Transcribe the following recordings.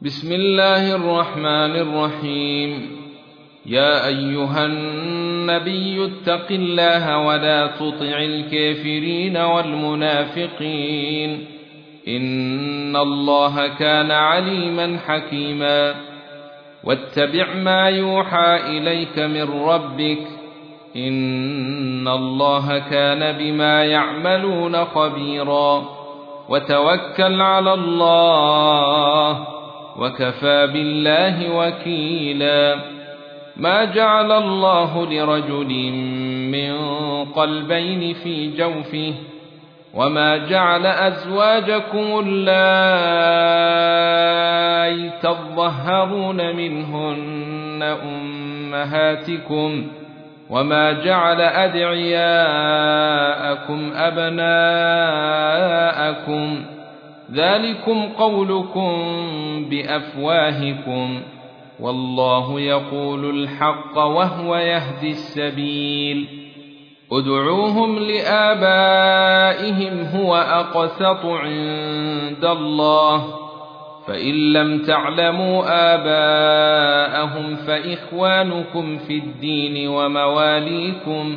بسم الله الرحمن الرحيم يا ايها النبي اتق الله ولا تطع الكافرين والمنافقين ان الله كان عليما حكيما واتبع ما يوحى اليك من ربك ان الله كان بما يعملون خبيرا وتوكل على الله وكفى بالله وكيلا. ما جعل الله لرجل من قلبين في جوفه وما جعل أزواجكم اللائي تظهرون منهن أمهاتكم وما جعل أدعياءكم أبناءكم ذلكم قولكم بأفواهكم والله يقول الحق وهو يهدي السبيل. ادعوهم لآبائهم هو أقسط عند الله. فإن لم تعلموا آباءهم فإخوانكم في الدين ومواليكم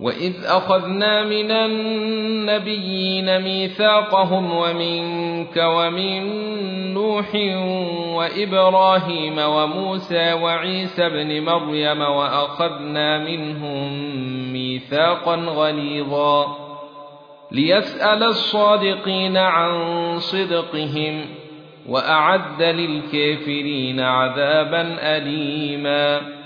واذ اخذنا من النبيين ميثاقهم ومنك ومن نوح وابراهيم وموسى وعيسى ابن مريم واخذنا منهم ميثاقا غليظا ليسال الصادقين عن صدقهم واعد للكافرين عذابا اليما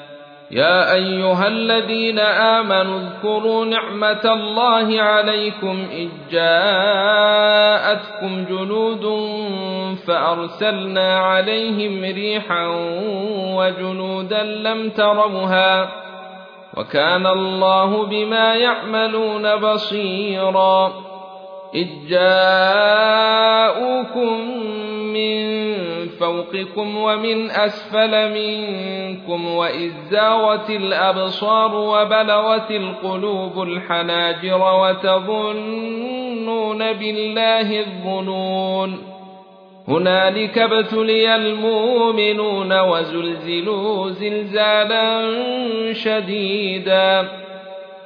يا أيها الذين آمنوا اذكروا نعمة الله عليكم إذ جاءتكم جنود فأرسلنا عليهم ريحا وجنودا لم تروها وكان الله بما يعملون بصيرا إذ جاءوكم فوقكم ومن أسفل منكم وإذ زاغت الأبصار وبلغت القلوب الحناجر وتظنون بالله الظنون. هنالك ابتلي المؤمنون وزلزلوا زلزالا شديدا.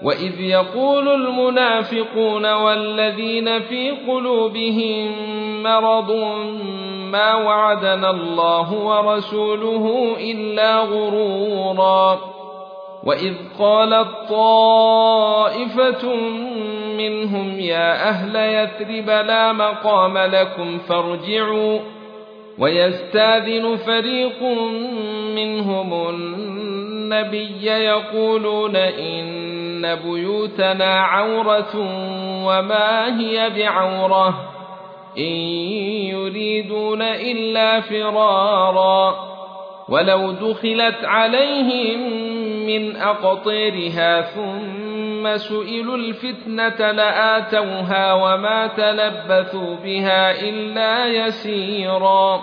واذ يقول المنافقون والذين في قلوبهم مرض ما وعدنا الله ورسوله الا غرورا واذ قالت طائفه منهم يا أهل يثرب لا مقام لكم فارجعوا ويستاذن فريق منهم النبي يقولون ان بيوتنا عورة وما هي بعورة إن يريدون إلا فرارا ولو دخلت عليهم من اقطيرها ثم سئلوا الفتنة لآتوها وما تلبثوا بها إلا يسيرا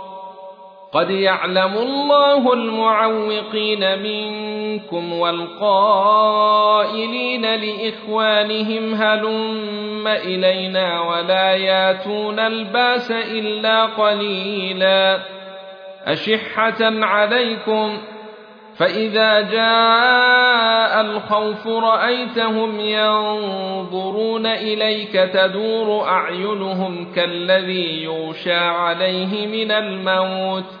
قد يعلم الله المعوقين منكم والقائلين لإخوانهم هلم إلينا ولا ياتون الباس إلا قليلا أشحة عليكم فإذا جاء الخوف رأيتهم ينظرون إليك تدور أعينهم كالذي يغشى عليه من الموت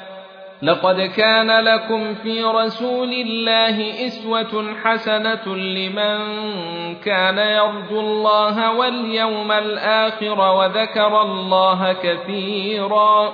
لقد كان لكم في رسول الله إسوة حسنة لمن كان يرجو الله واليوم الآخر وذكر الله كثيرا.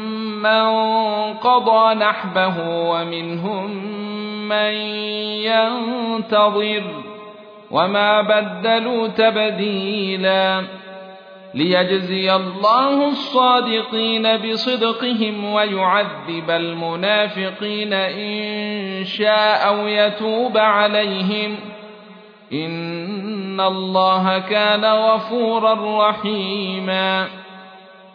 من قضى نحبه ومنهم من ينتظر وما بدلوا تبديلا ليجزي الله الصادقين بصدقهم ويعذب المنافقين ان شاء أو يتوب عليهم ان الله كان غفورا رحيما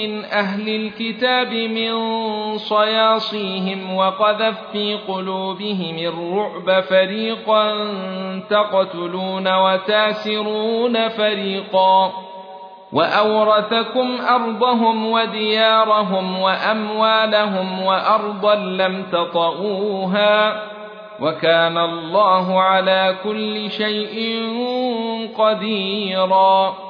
من أهل الكتاب من صياصيهم وقذف في قلوبهم الرعب فريقا تقتلون وتاسرون فريقا. وأورثكم أرضهم وديارهم وأموالهم وأرضا لم تطئوها. وكان الله على كل شيء قديرا.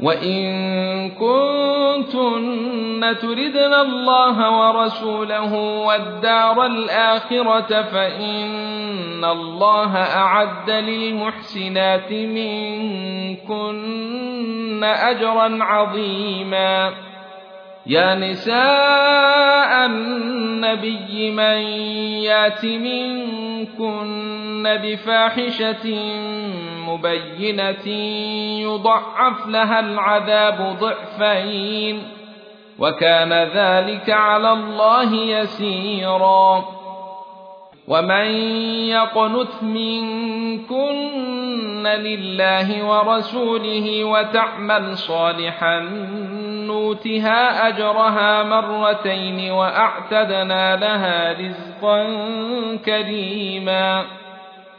وان كنتن تردن الله ورسوله والدار الاخره فان الله اعد للمحسنات منكن اجرا عظيما يا نساء النبي من يات منكن بفاحشه مبينه يضعف لها العذاب ضعفين وكان ذلك على الله يسيرا ومن يقنت منكن لله ورسوله وتعمل صالحا نوتها اجرها مرتين واعتدنا لها رزقا كريما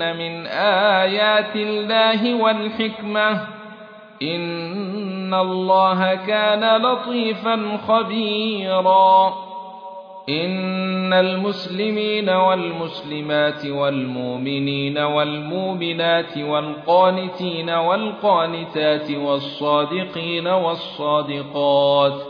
من ايات الله والحكمه ان الله كان لطيفا خبيرا. ان المسلمين والمسلمات والمؤمنين والمؤمنات والقانتين والقانتات والصادقين والصادقات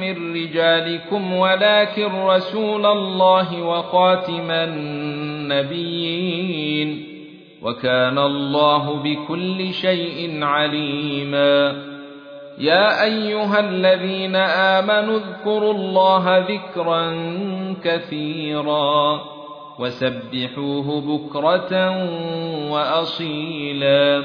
من رجالكم ولكن رسول الله وخاتم النبيين. وكان الله بكل شيء عليما. يا أيها الذين آمنوا اذكروا الله ذكرا كثيرا وسبحوه بكرة وأصيلا.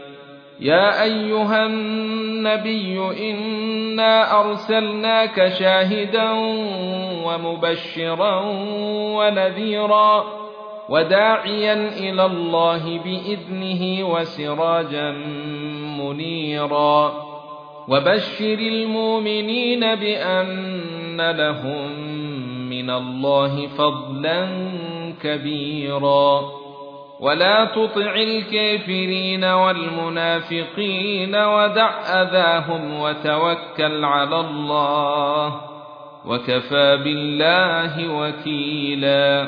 يا أيها النبي إنا أرسلناك شاهدا ومبشرا ونذيرا وداعيا إلى الله بإذنه وسراجا منيرا. وبشر المؤمنين بأن لهم من الله فضلا كبيرا. ولا تطع الكافرين والمنافقين ودع اذاهم وتوكل على الله وكفى بالله وكيلا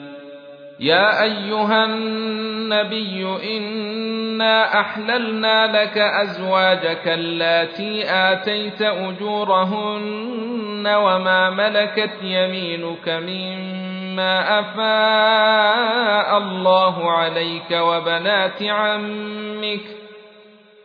يا أيها النبي إنا أحللنا لك أزواجك اللاتي آتيت أجورهن وما ملكت يمينك مما أفاء الله عليك وبنات عمك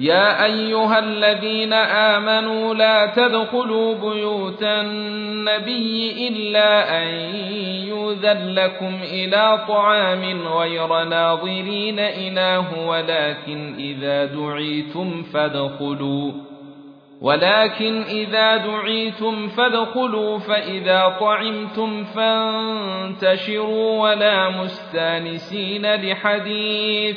يا أيها الذين آمنوا لا تدخلوا بيوت النبي إلا أن يؤذن لكم إلى طعام غير ناظرين إناه ولكن إذا دعيتم فادخلوا ولكن إذا دعيتم فادخلوا فإذا طعمتم فانتشروا ولا مستانسين لحديث.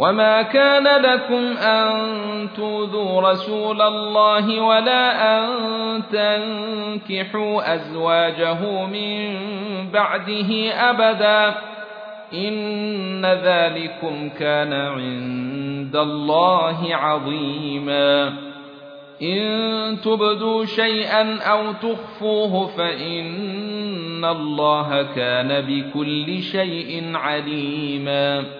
وما كان لكم ان توذوا رسول الله ولا ان تنكحوا ازواجه من بعده ابدا ان ذلكم كان عند الله عظيما ان تبدوا شيئا أو تخفوه فان الله كان بكل شيء عليما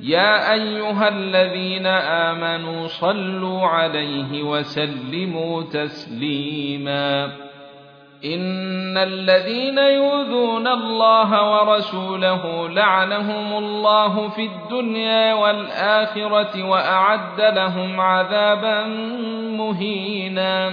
يا أيها الذين آمنوا صلوا عليه وسلموا تسليما. إن الذين يؤذون الله ورسوله لعنهم الله في الدنيا والآخرة وأعد لهم عذابا مهينا.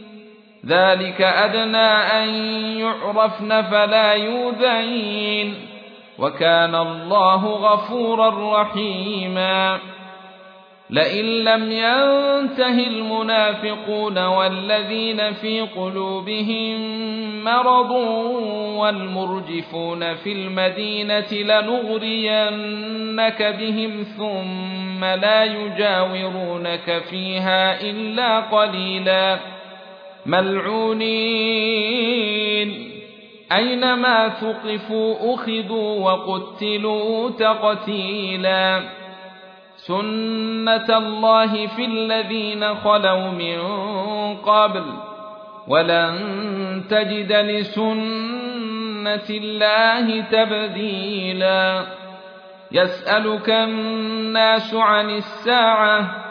ذلك أدنى أن يعرفن فلا يؤذين وكان الله غفورا رحيما. لئن لم ينته المنافقون والذين في قلوبهم مرض والمرجفون في المدينة لنغرينك بهم ثم لا يجاورونك فيها إلا قليلا. ملعونين. أينما ثقفوا أخذوا وقتلوا تقتيلا. سنة الله في الذين خلوا من قبل. ولن تجد لسنة الله تبديلا. يسألك الناس عن الساعة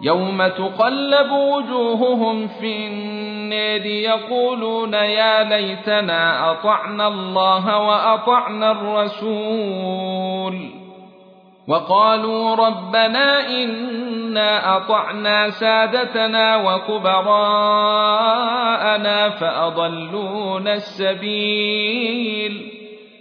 يوم تقلب وجوههم في النار يقولون يا ليتنا اطعنا الله واطعنا الرسول وقالوا ربنا انا اطعنا سادتنا وكبراءنا فاضلونا السبيل